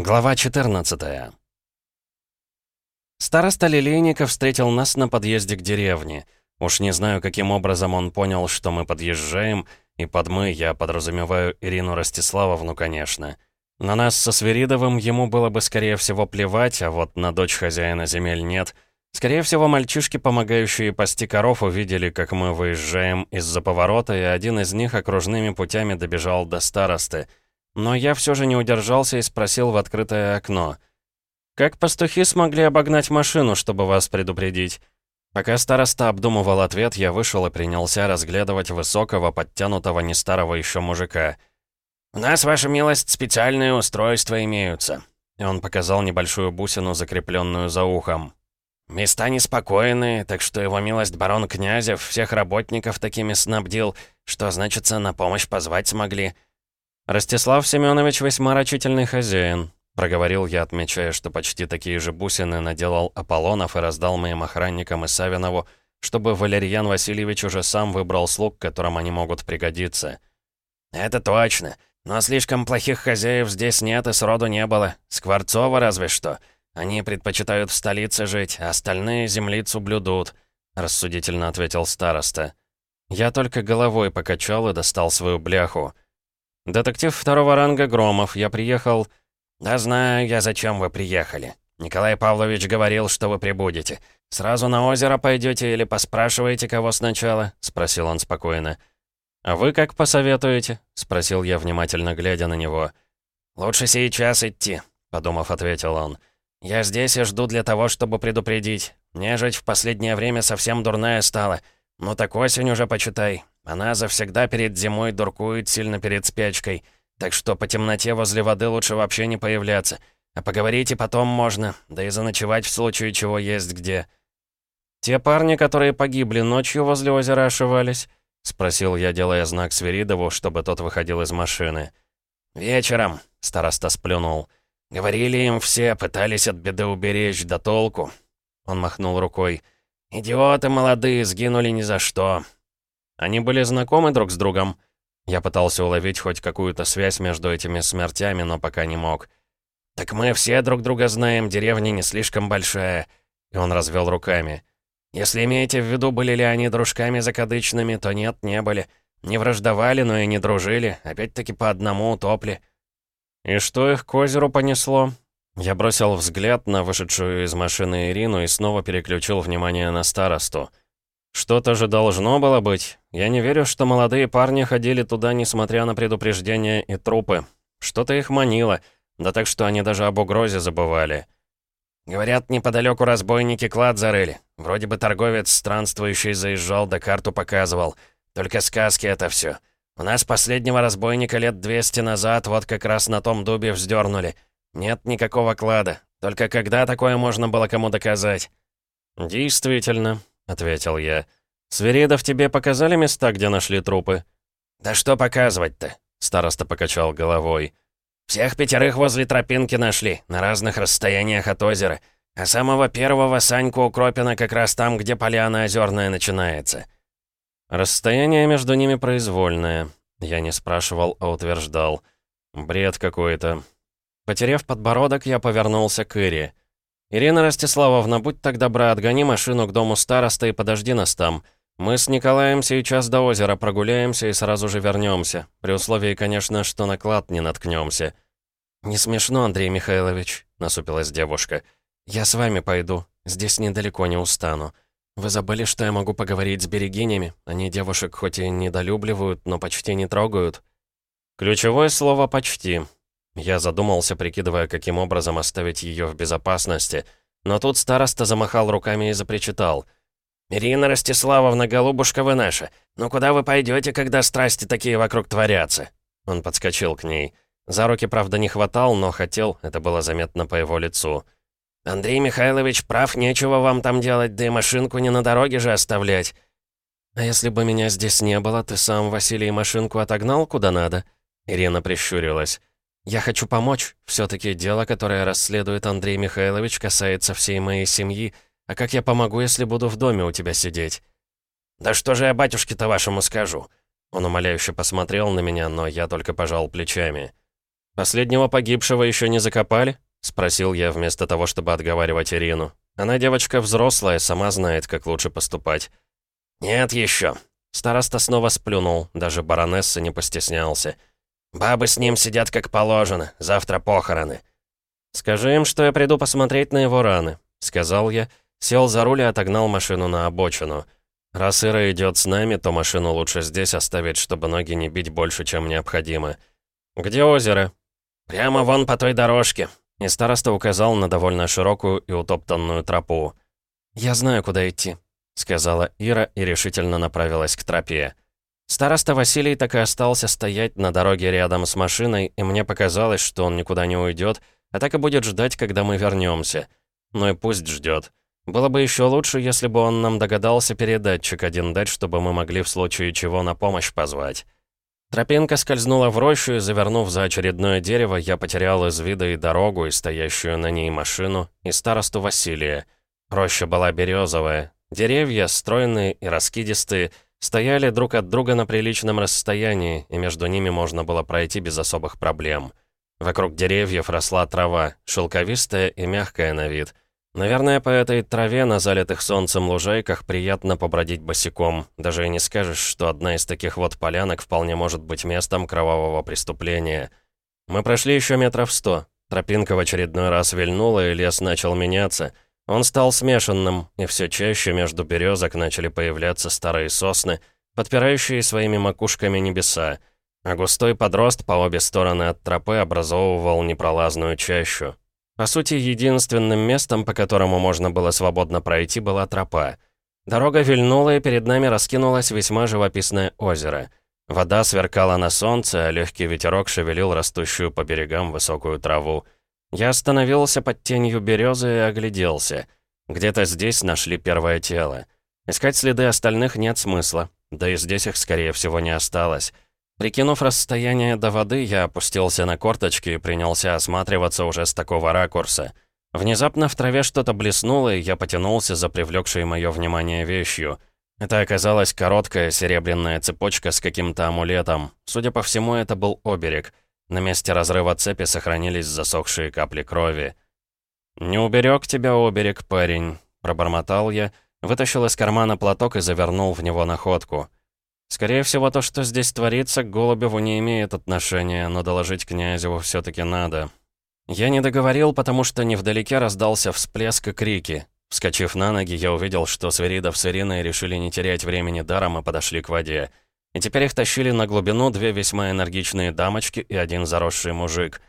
Глава 14 Староста Лилейников встретил нас на подъезде к деревне. Уж не знаю, каким образом он понял, что мы подъезжаем, и под «мы» я подразумеваю Ирину Ростиславовну, конечно. На нас со Свиридовым ему было бы, скорее всего, плевать, а вот на дочь хозяина земель нет. Скорее всего, мальчишки, помогающие пасти коров, увидели, как мы выезжаем из-за поворота, и один из них окружными путями добежал до старосты — но я все же не удержался и спросил в открытое окно. «Как пастухи смогли обогнать машину, чтобы вас предупредить?» Пока староста обдумывал ответ, я вышел и принялся разглядывать высокого, подтянутого, не старого еще мужика. «У нас, ваша милость, специальные устройства имеются». И он показал небольшую бусину, закрепленную за ухом. «Места неспокойные, так что его милость барон Князев всех работников такими снабдил, что, значится, на помощь позвать смогли». «Ростислав Семенович весьма рачительный хозяин», — проговорил я, отмечая, что почти такие же бусины наделал Аполлонов и раздал моим охранникам и Савинову, чтобы Валерьян Васильевич уже сам выбрал слуг, которым они могут пригодиться. «Это точно. Но слишком плохих хозяев здесь нет и сроду не было. Скворцова разве что. Они предпочитают в столице жить, а остальные землицу блюдут», — рассудительно ответил староста. Я только головой покачал и достал свою бляху — «Детектив второго ранга Громов, я приехал...» «Да знаю я, зачем вы приехали. Николай Павлович говорил, что вы прибудете. Сразу на озеро пойдете или поспрашиваете кого сначала?» — спросил он спокойно. «А вы как посоветуете?» — спросил я, внимательно глядя на него. «Лучше сейчас идти», — подумав, ответил он. «Я здесь и жду для того, чтобы предупредить. Нежить в последнее время совсем дурная стала. Ну так осень уже почитай. Она завсегда перед зимой дуркует сильно перед спячкой, так что по темноте возле воды лучше вообще не появляться. А поговорить и потом можно, да и заночевать в случае чего есть где. «Те парни, которые погибли ночью возле озера, ошивались?» — спросил я, делая знак Свиридову, чтобы тот выходил из машины. «Вечером», — староста сплюнул. «Говорили им все, пытались от беды уберечь, да толку». Он махнул рукой. «Идиоты молодые, сгинули ни за что. Они были знакомы друг с другом? Я пытался уловить хоть какую-то связь между этими смертями, но пока не мог. «Так мы все друг друга знаем, деревня не слишком большая». И он развел руками. «Если имеете в виду, были ли они дружками закадычными, то нет, не были. Не враждовали, но и не дружили. Опять-таки по одному утопли». «И что их к озеру понесло?» Я бросил взгляд на вышедшую из машины Ирину и снова переключил внимание на старосту. Что-то же должно было быть. Я не верю, что молодые парни ходили туда, несмотря на предупреждения и трупы. Что-то их манило, да так что они даже об угрозе забывали. Говорят, неподалеку разбойники клад зарыли. Вроде бы торговец странствующий заезжал, да карту показывал. Только сказки это все. У нас последнего разбойника лет 200 назад вот как раз на том дубе вздернули. Нет никакого клада. Только когда такое можно было кому доказать? Действительно, — ответил я. «Свиридов тебе показали места, где нашли трупы?» «Да что показывать-то?» — староста покачал головой. «Всех пятерых возле тропинки нашли, на разных расстояниях от озера. А самого первого Саньку Укропина как раз там, где поляна озерная начинается». «Расстояние между ними произвольное», — я не спрашивал, а утверждал. «Бред какой-то». Потеряв подбородок, я повернулся к Ире. «Ирина Ростиславовна, будь так добра, отгони машину к дому староста и подожди нас там. Мы с Николаем сейчас до озера прогуляемся и сразу же вернемся. При условии, конечно, что на клад не наткнемся». «Не смешно, Андрей Михайлович», — насупилась девушка. «Я с вами пойду. Здесь недалеко не устану. Вы забыли, что я могу поговорить с берегинями? Они девушек хоть и недолюбливают, но почти не трогают». «Ключевое слово «почти», я задумался, прикидывая, каким образом оставить ее в безопасности. Но тут староста замахал руками и запричитал. «Ирина Ростиславовна, голубушка вы наша, ну куда вы пойдете, когда страсти такие вокруг творятся?» Он подскочил к ней. За руки, правда, не хватал, но хотел, это было заметно по его лицу. «Андрей Михайлович прав, нечего вам там делать, да и машинку не на дороге же оставлять». «А если бы меня здесь не было, ты сам, Василий, машинку отогнал куда надо?» Ирина прищурилась. «Я хочу помочь. Все-таки дело, которое расследует Андрей Михайлович, касается всей моей семьи. А как я помогу, если буду в доме у тебя сидеть?» «Да что же я батюшке-то вашему скажу?» Он умоляюще посмотрел на меня, но я только пожал плечами. «Последнего погибшего еще не закопали?» — спросил я вместо того, чтобы отговаривать Ирину. Она девочка взрослая, сама знает, как лучше поступать. «Нет еще». Староста снова сплюнул, даже баронесса не постеснялся. «Бабы с ним сидят как положено, завтра похороны». «Скажи им, что я приду посмотреть на его раны», — сказал я, сел за руль и отогнал машину на обочину. «Раз Ира идет с нами, то машину лучше здесь оставить, чтобы ноги не бить больше, чем необходимо». «Где озеро?» «Прямо вон по той дорожке», и староста указал на довольно широкую и утоптанную тропу. «Я знаю, куда идти», — сказала Ира и решительно направилась к тропе. Староста Василий так и остался стоять на дороге рядом с машиной, и мне показалось, что он никуда не уйдет, а так и будет ждать, когда мы вернемся. Ну и пусть ждет. Было бы еще лучше, если бы он нам догадался передатчик один дать, чтобы мы могли в случае чего на помощь позвать. Тропинка скользнула в рощу, и, завернув за очередное дерево, я потерял из вида и дорогу, и стоящую на ней машину, и старосту Василия. Роща была березовая. Деревья, стройные и раскидистые, стояли друг от друга на приличном расстоянии, и между ними можно было пройти без особых проблем. Вокруг деревьев росла трава, шелковистая и мягкая на вид — Наверное, по этой траве на залитых солнцем лужайках приятно побродить босиком. Даже и не скажешь, что одна из таких вот полянок вполне может быть местом кровавого преступления. Мы прошли еще метров сто. Тропинка в очередной раз вильнула, и лес начал меняться. Он стал смешанным, и все чаще между березок начали появляться старые сосны, подпирающие своими макушками небеса, а густой подрост по обе стороны от тропы образовывал непролазную чащу. По сути, единственным местом, по которому можно было свободно пройти, была тропа. Дорога вильнула, и перед нами раскинулось весьма живописное озеро. Вода сверкала на солнце, а легкий ветерок шевелил растущую по берегам высокую траву. Я остановился под тенью березы и огляделся. Где-то здесь нашли первое тело. Искать следы остальных нет смысла, да и здесь их, скорее всего, не осталось. Прикинув расстояние до воды, я опустился на корточки и принялся осматриваться уже с такого ракурса. Внезапно в траве что-то блеснуло, и я потянулся за привлекшей мое внимание вещью. Это оказалась короткая серебряная цепочка с каким-то амулетом. Судя по всему, это был оберег. На месте разрыва цепи сохранились засохшие капли крови. «Не уберег тебя оберег, парень», — пробормотал я, вытащил из кармана платок и завернул в него находку. Скорее всего, то, что здесь творится, к Голубеву не имеет отношения, но доложить князеву все таки надо. Я не договорил, потому что невдалеке раздался всплеск и крики. Вскочив на ноги, я увидел, что Сверидов с Ириной решили не терять времени даром и подошли к воде. И теперь их тащили на глубину две весьма энергичные дамочки и один заросший мужик.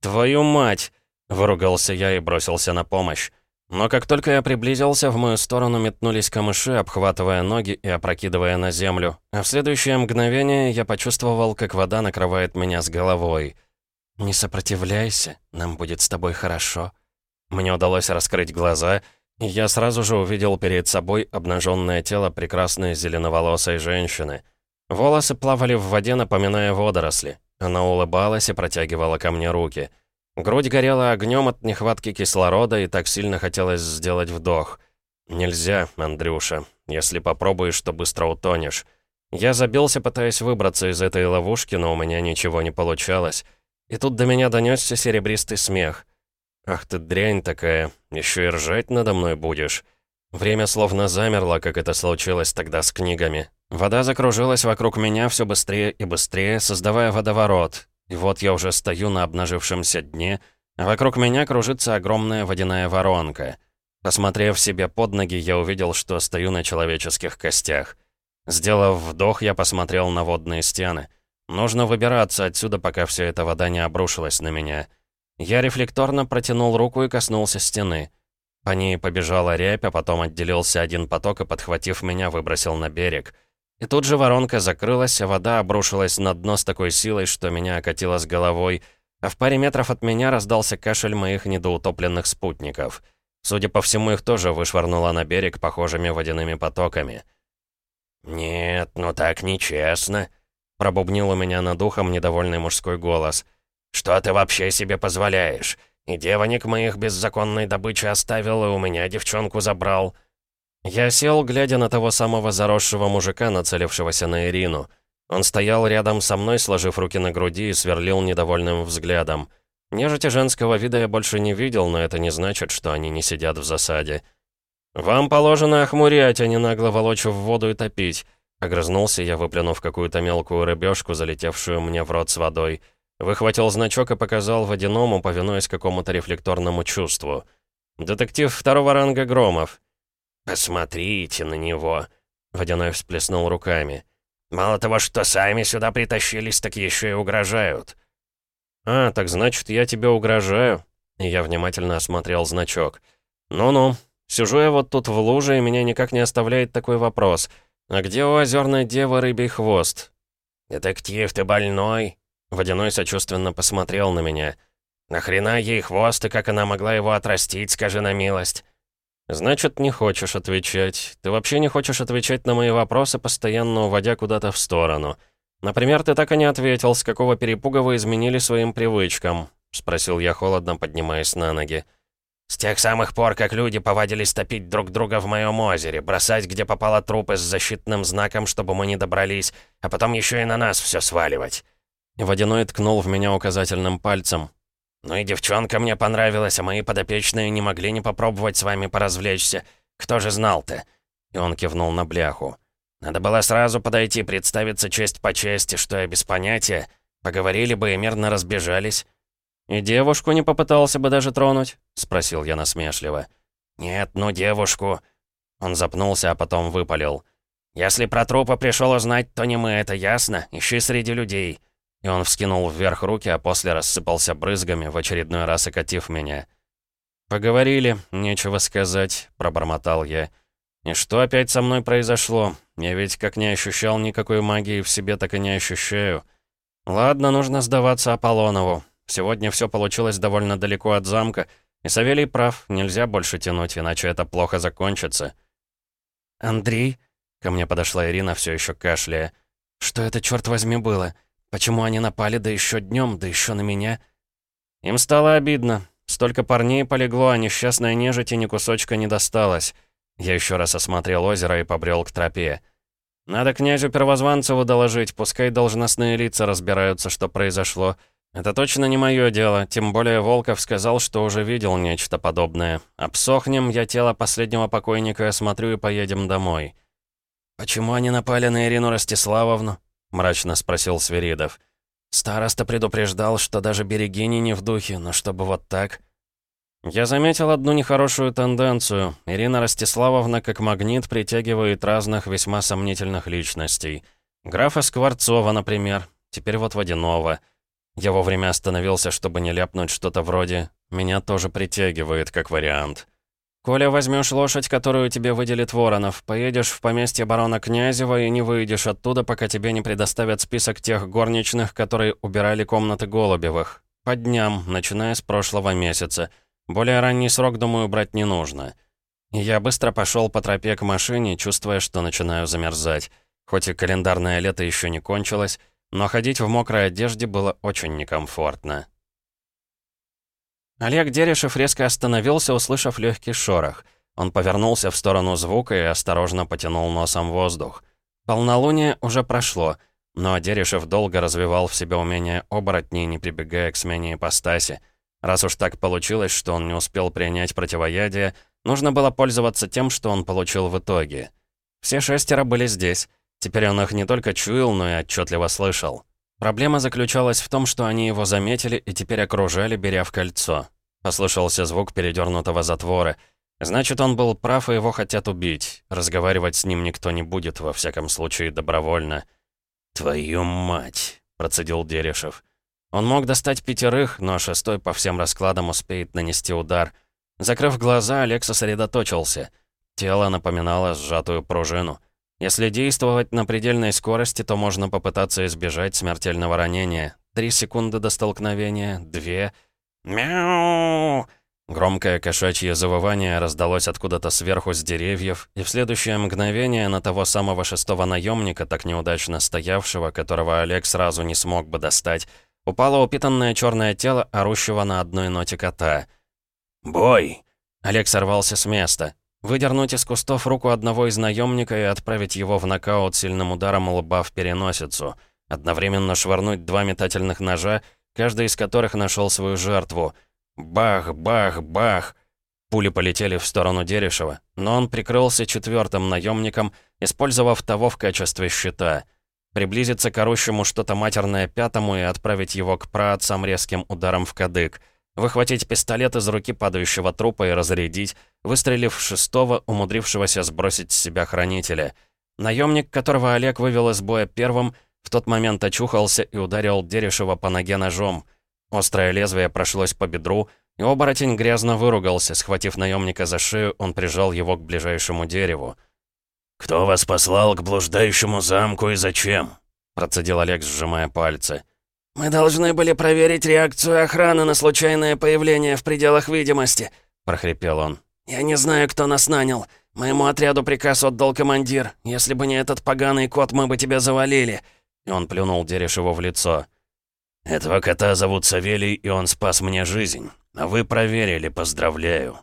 «Твою мать!» — выругался я и бросился на помощь. Но как только я приблизился, в мою сторону метнулись камыши, обхватывая ноги и опрокидывая на землю. А в следующее мгновение я почувствовал, как вода накрывает меня с головой. «Не сопротивляйся, нам будет с тобой хорошо». Мне удалось раскрыть глаза, и я сразу же увидел перед собой обнаженное тело прекрасной зеленоволосой женщины. Волосы плавали в воде, напоминая водоросли. Она улыбалась и протягивала ко мне руки — Грудь горела огнем от нехватки кислорода, и так сильно хотелось сделать вдох. «Нельзя, Андрюша. Если попробуешь, то быстро утонешь». Я забился, пытаясь выбраться из этой ловушки, но у меня ничего не получалось. И тут до меня донесся серебристый смех. «Ах ты дрянь такая, еще и ржать надо мной будешь». Время словно замерло, как это случилось тогда с книгами. Вода закружилась вокруг меня все быстрее и быстрее, создавая водоворот. И вот я уже стою на обнажившемся дне, а вокруг меня кружится огромная водяная воронка. Посмотрев себе под ноги, я увидел, что стою на человеческих костях. Сделав вдох, я посмотрел на водные стены. Нужно выбираться отсюда, пока вся эта вода не обрушилась на меня. Я рефлекторно протянул руку и коснулся стены. По ней побежала рябь, а потом отделился один поток и, подхватив меня, выбросил на берег — и тут же воронка закрылась, а вода обрушилась на дно с такой силой, что меня окатило с головой, а в паре метров от меня раздался кашель моих недоутопленных спутников. Судя по всему, их тоже вышвырнуло на берег похожими водяными потоками. «Нет, ну так нечестно», — пробубнил у меня над ухом недовольный мужской голос. «Что ты вообще себе позволяешь? И девонек моих беззаконной добычи оставил, и у меня девчонку забрал». Я сел, глядя на того самого заросшего мужика, нацелившегося на Ирину. Он стоял рядом со мной, сложив руки на груди и сверлил недовольным взглядом. Нежити женского вида я больше не видел, но это не значит, что они не сидят в засаде. «Вам положено охмурять, а не нагло волочь в воду и топить», — огрызнулся я, выплюнув какую-то мелкую рыбешку, залетевшую мне в рот с водой. Выхватил значок и показал водяному, повинуясь какому-то рефлекторному чувству. «Детектив второго ранга Громов». «Посмотрите на него», — Водяной всплеснул руками. «Мало того, что сами сюда притащились, так еще и угрожают». «А, так значит, я тебе угрожаю?» Я внимательно осмотрел значок. «Ну-ну, сижу я вот тут в луже, и меня никак не оставляет такой вопрос. А где у озерной девы рыбий хвост?» «Детектив, ты больной?» Водяной сочувственно посмотрел на меня. «Нахрена ей хвост, и как она могла его отрастить, скажи на милость?» «Значит, не хочешь отвечать. Ты вообще не хочешь отвечать на мои вопросы, постоянно уводя куда-то в сторону. Например, ты так и не ответил, с какого перепуга вы изменили своим привычкам?» — спросил я холодно, поднимаясь на ноги. «С тех самых пор, как люди повадились топить друг друга в моем озере, бросать, где попало трупы с защитным знаком, чтобы мы не добрались, а потом еще и на нас все сваливать». Водяной ткнул в меня указательным пальцем. «Ну и девчонка мне понравилась, а мои подопечные не могли не попробовать с вами поразвлечься. Кто же знал-то?» И он кивнул на бляху. «Надо было сразу подойти, представиться честь по чести, что я без понятия. Поговорили бы и мирно разбежались». «И девушку не попытался бы даже тронуть?» — спросил я насмешливо. «Нет, ну девушку...» Он запнулся, а потом выпалил. «Если про трупы пришел узнать, то не мы, это ясно. Ищи среди людей». И он вскинул вверх руки, а после рассыпался брызгами, в очередной раз окатив меня. «Поговорили, нечего сказать», — пробормотал я. «И что опять со мной произошло? Я ведь как не ощущал никакой магии в себе, так и не ощущаю. Ладно, нужно сдаваться Аполлонову. Сегодня все получилось довольно далеко от замка, и Савелий прав, нельзя больше тянуть, иначе это плохо закончится». «Андрей?» — ко мне подошла Ирина, все еще кашляя. «Что это, черт возьми, было?» Почему они напали, да еще днем, да еще на меня? Им стало обидно. Столько парней полегло, а несчастная нежить и ни кусочка не досталось. Я еще раз осмотрел озеро и побрел к тропе. Надо князю Первозванцеву доложить, пускай должностные лица разбираются, что произошло. Это точно не мое дело, тем более Волков сказал, что уже видел нечто подобное. Обсохнем, я тело последнего покойника осмотрю и поедем домой. Почему они напали на Ирину Ростиславовну? — мрачно спросил Свиридов. «Староста предупреждал, что даже берегини не в духе, но чтобы вот так...» Я заметил одну нехорошую тенденцию. Ирина Ростиславовна как магнит притягивает разных весьма сомнительных личностей. Графа Скворцова, например, теперь вот Водянова. Я вовремя остановился, чтобы не ляпнуть что-то вроде «меня тоже притягивает» как вариант. «Коля, возьмешь лошадь, которую тебе выделит Воронов, поедешь в поместье барона Князева и не выйдешь оттуда, пока тебе не предоставят список тех горничных, которые убирали комнаты Голубевых. По дням, начиная с прошлого месяца. Более ранний срок, думаю, брать не нужно». я быстро пошел по тропе к машине, чувствуя, что начинаю замерзать. Хоть и календарное лето еще не кончилось, но ходить в мокрой одежде было очень некомфортно. Олег Дерешев резко остановился, услышав легкий шорох. Он повернулся в сторону звука и осторожно потянул носом воздух. Полнолуние уже прошло, но Дерешев долго развивал в себе умение оборотней, не прибегая к смене ипостаси. Раз уж так получилось, что он не успел принять противоядие, нужно было пользоваться тем, что он получил в итоге. Все шестеро были здесь. Теперь он их не только чуял, но и отчетливо слышал. Проблема заключалась в том, что они его заметили и теперь окружали, беря в кольцо. Послышался звук передернутого затвора. Значит, он был прав, и его хотят убить. Разговаривать с ним никто не будет, во всяком случае, добровольно. «Твою мать!» — процедил Дерешев. Он мог достать пятерых, но шестой по всем раскладам успеет нанести удар. Закрыв глаза, Олег сосредоточился. Тело напоминало сжатую пружину. Если действовать на предельной скорости, то можно попытаться избежать смертельного ранения. Три секунды до столкновения, две... «Мяу!» Громкое кошачье завывание раздалось откуда-то сверху с деревьев, и в следующее мгновение на того самого шестого наемника, так неудачно стоявшего, которого Олег сразу не смог бы достать, упало упитанное черное тело, орущего на одной ноте кота. «Бой!» Олег сорвался с места. Выдернуть из кустов руку одного из наемника и отправить его в нокаут сильным ударом лба в переносицу, одновременно швырнуть два метательных ножа, каждый из которых нашел свою жертву. Бах, бах, бах! Пули полетели в сторону Дерешева, но он прикрылся четвертым наемником, использовав того в качестве щита. Приблизиться к орущему что-то матерное пятому и отправить его к праотцам резким ударом в кадык. Выхватить пистолет из руки падающего трупа и разрядить, выстрелив в шестого, умудрившегося сбросить с себя хранителя. Наемник, которого Олег вывел из боя первым, в тот момент очухался и ударил Дерешева по ноге ножом. Острое лезвие прошлось по бедру, и оборотень грязно выругался, схватив наемника за шею, он прижал его к ближайшему дереву. «Кто вас послал к блуждающему замку и зачем?» Процедил Олег, сжимая пальцы. «Мы должны были проверить реакцию охраны на случайное появление в пределах видимости», прохрипел он. «Я не знаю, кто нас нанял. Моему отряду приказ отдал командир. Если бы не этот поганый кот, мы бы тебя завалили». И он плюнул Дерешеву в лицо. «Этого кота зовут Савелий, и он спас мне жизнь. А вы проверили, поздравляю».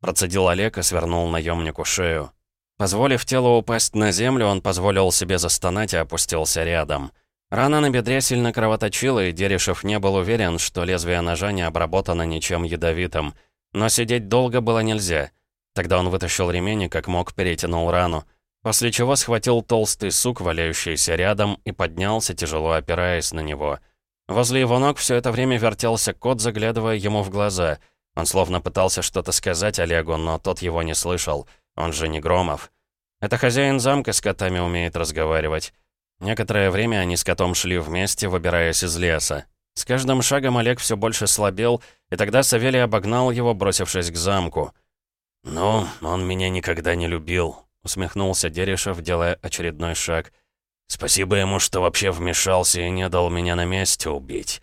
Процедил Олег и свернул наемнику шею. Позволив телу упасть на землю, он позволил себе застонать и опустился рядом. Рана на бедре сильно кровоточила, и Дерешев не был уверен, что лезвие ножа не обработано ничем ядовитым. Но сидеть долго было нельзя. Тогда он вытащил ремень и как мог перетянул рану. После чего схватил толстый сук, валяющийся рядом, и поднялся, тяжело опираясь на него. Возле его ног все это время вертелся кот, заглядывая ему в глаза. Он словно пытался что-то сказать Олегу, но тот его не слышал. Он же не Громов. Это хозяин замка с котами умеет разговаривать. Некоторое время они с котом шли вместе, выбираясь из леса. С каждым шагом Олег все больше слабел, и тогда Савелий обогнал его, бросившись к замку. «Ну, он меня никогда не любил», — усмехнулся Дерешев, делая очередной шаг — Спасибо ему, что вообще вмешался и не дал меня на месте убить.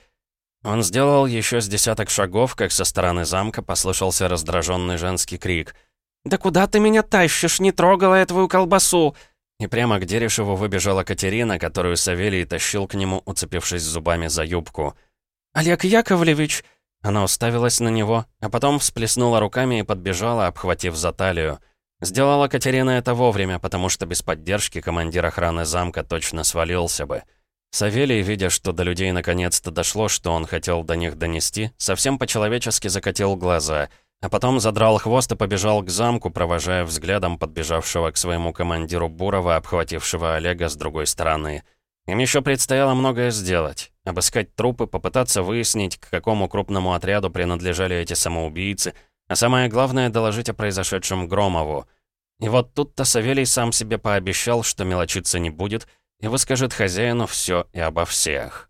Он сделал еще с десяток шагов, как со стороны замка послышался раздраженный женский крик. «Да куда ты меня тащишь? Не трогала я твою колбасу!» И прямо к Дерешеву выбежала Катерина, которую Савелий тащил к нему, уцепившись зубами за юбку. «Олег Яковлевич!» Она уставилась на него, а потом всплеснула руками и подбежала, обхватив за талию. Сделала Катерина это вовремя, потому что без поддержки командир охраны замка точно свалился бы. Савелий, видя, что до людей наконец-то дошло, что он хотел до них донести, совсем по-человечески закатил глаза, а потом задрал хвост и побежал к замку, провожая взглядом подбежавшего к своему командиру Бурова, обхватившего Олега с другой стороны. Им еще предстояло многое сделать. Обыскать трупы, попытаться выяснить, к какому крупному отряду принадлежали эти самоубийцы — а самое главное — доложить о произошедшем Громову. И вот тут-то Савелий сам себе пообещал, что мелочиться не будет, и выскажет хозяину все и обо всех.